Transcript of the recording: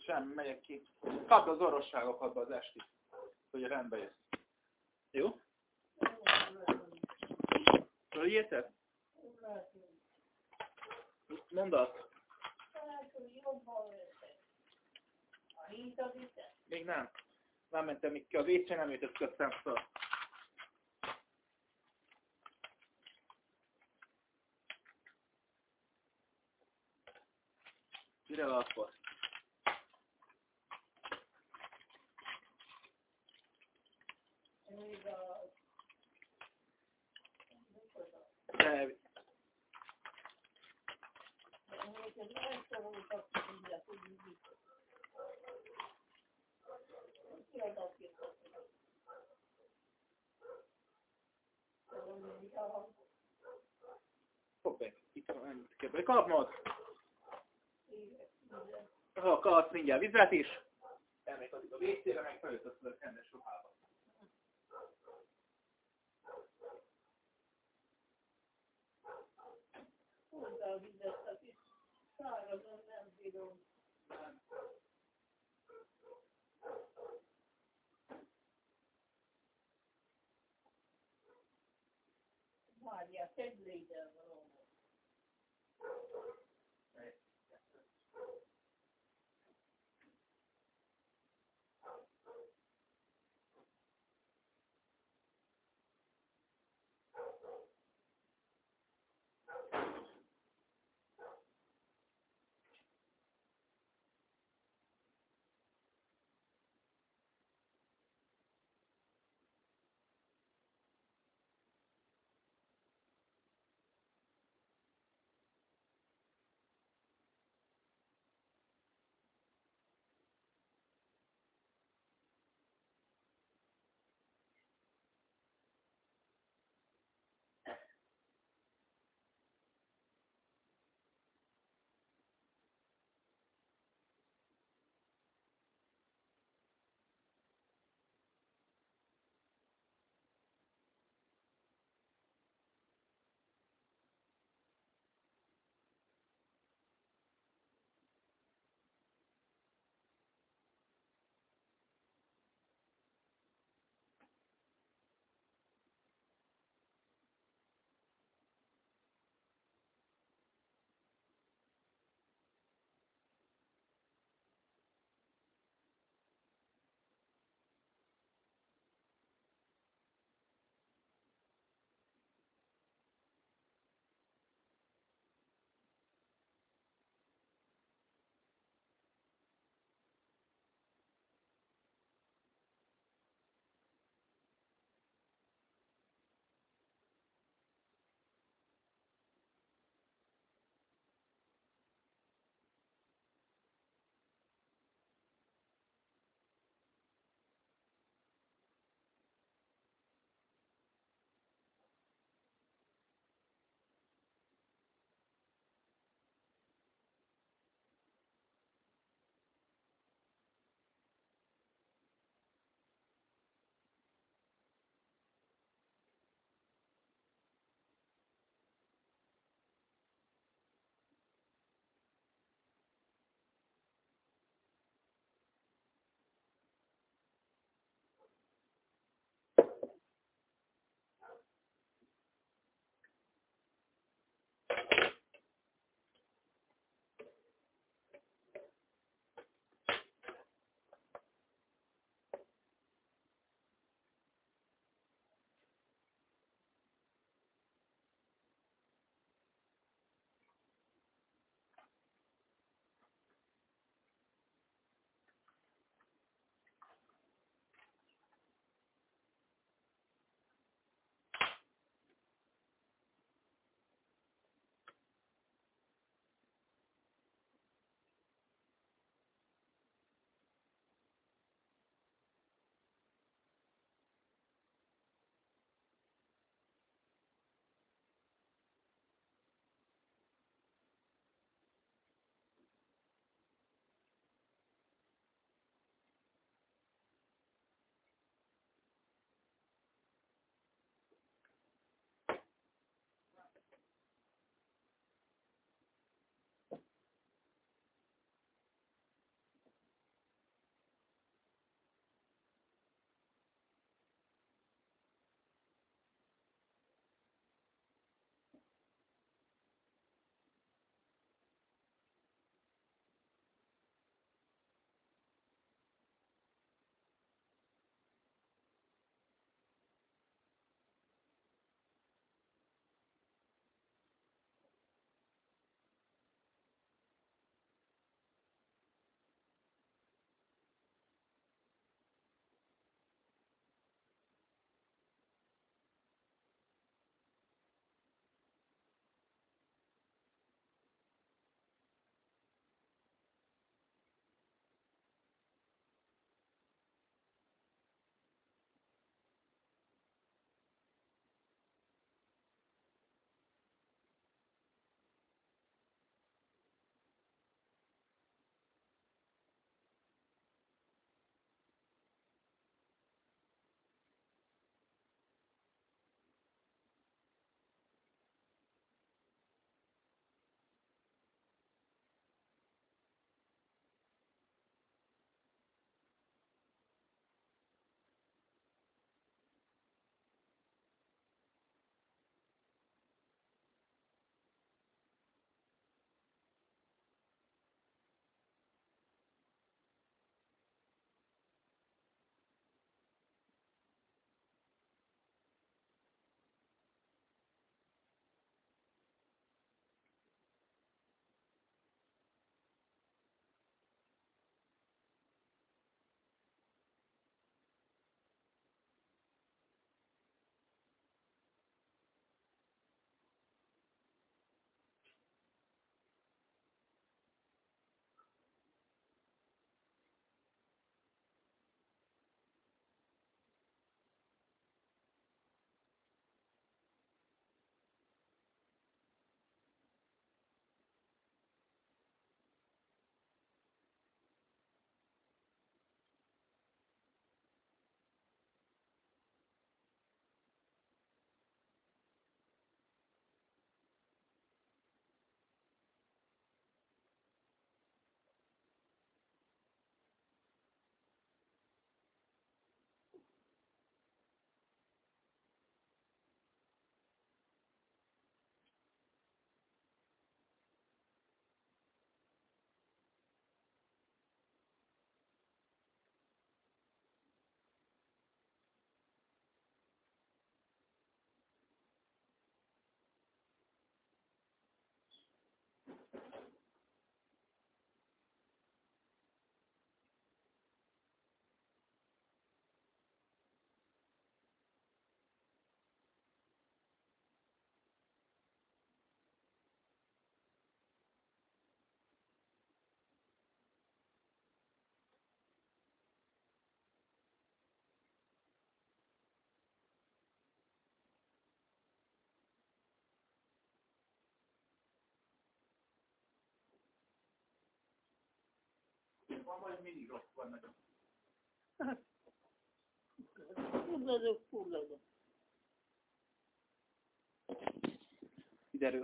sem, megyek ki. Kapd az orvosságokat az esti, hogy rendbe jössz. Jó? Följétek? Mondd azt. Még nem. Nem mentem ki. A WC nem ütöttem föl. Mire akkor? Hoppé, itt van, kell kapnod. Ha kapsz mindjárt vizet is. Elmegy a WC-re, meg felültötted a rendes ruhába. Hozzá a vizet, Sorry, you know. Maria, third. many lost one another. इधर